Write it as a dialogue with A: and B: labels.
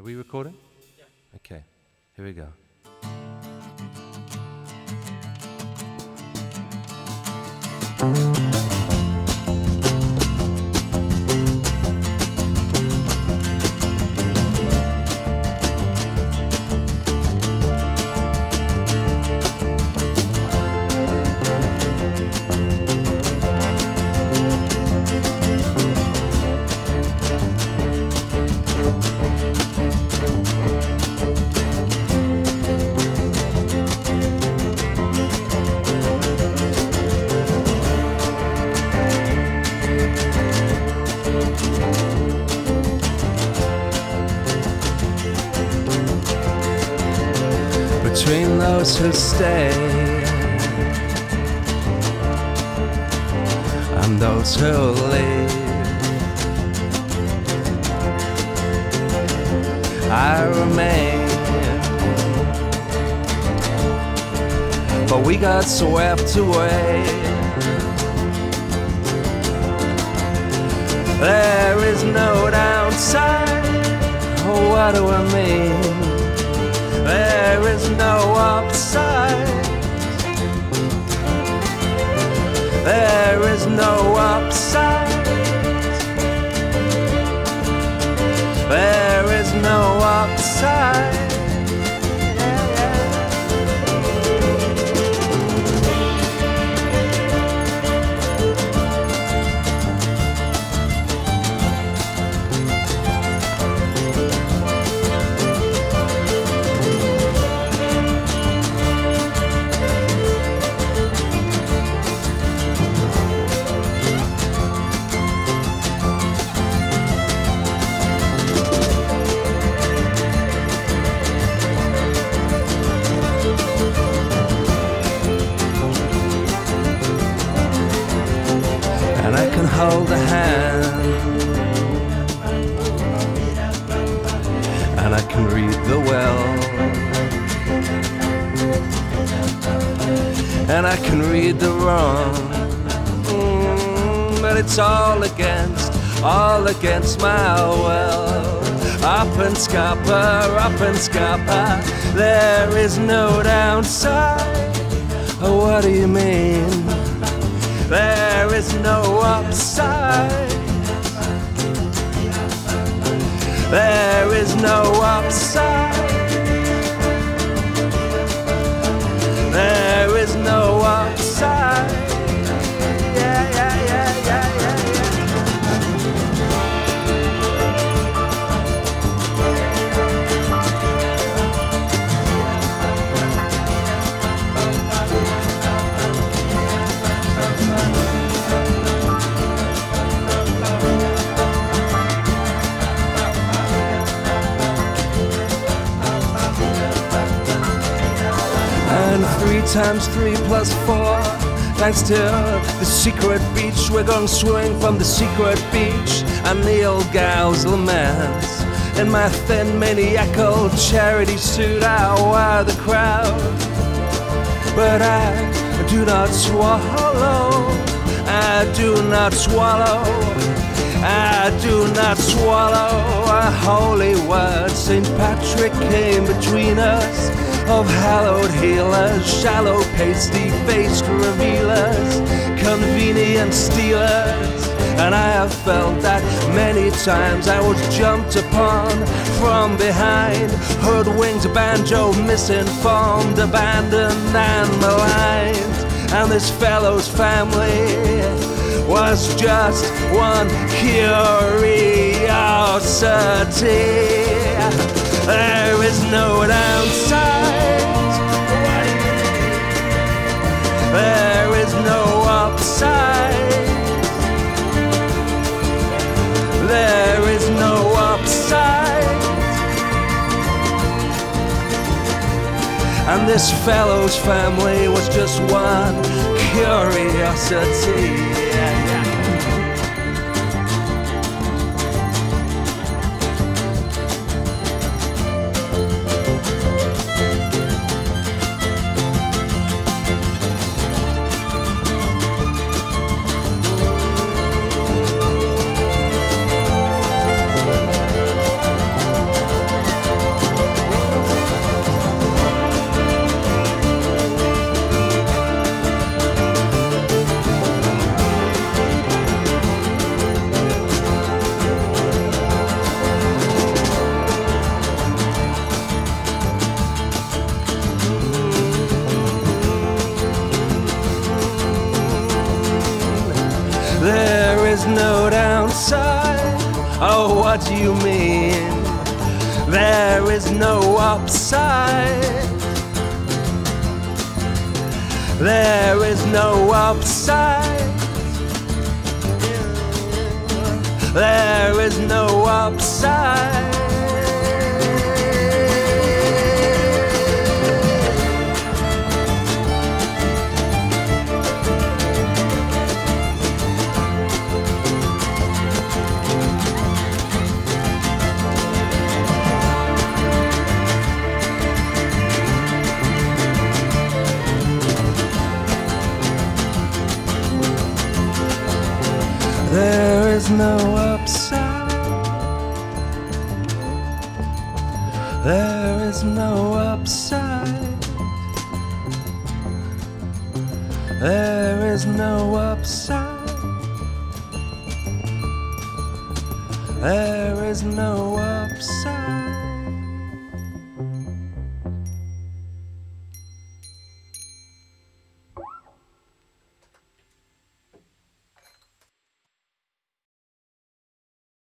A: Are we recording? Yeah. Okay, here we go. Those who stay and those who leave. I remain, but we got swept away. There is no downside. What do I mean? There is no upside. There is no upside. There is no upside. Hold a hand, and I can read the well, and I can read the wrong, Mm, but it's all against, all against my will. Up and scupper, up and scupper, there is no downside. Oh, what do you mean? There is no upside. There is no upside. There is no times three plus four. Thanks to the secret beach, we're going swing from the secret beach. And the old gal's laments. In my thin maniacal charity suit, I wear the crowd. But I do not swallow. I do not swallow. I do not swallow a holy word. St. Patrick came between us of hallowed healers, shallow, pasty faced revealers, convenient stealers. And I have felt that many times I was jumped upon from behind, hoodwinked, banjo, misinformed, abandoned, and maligned. And this fellow's family was just one curiosity. There is no downside. And this fellow's family was just one curiosity. Oh, what do you mean. There is no upside. There is no upside. There is no upside. There is no upside. There is no upside. There is no upside. There is no upside.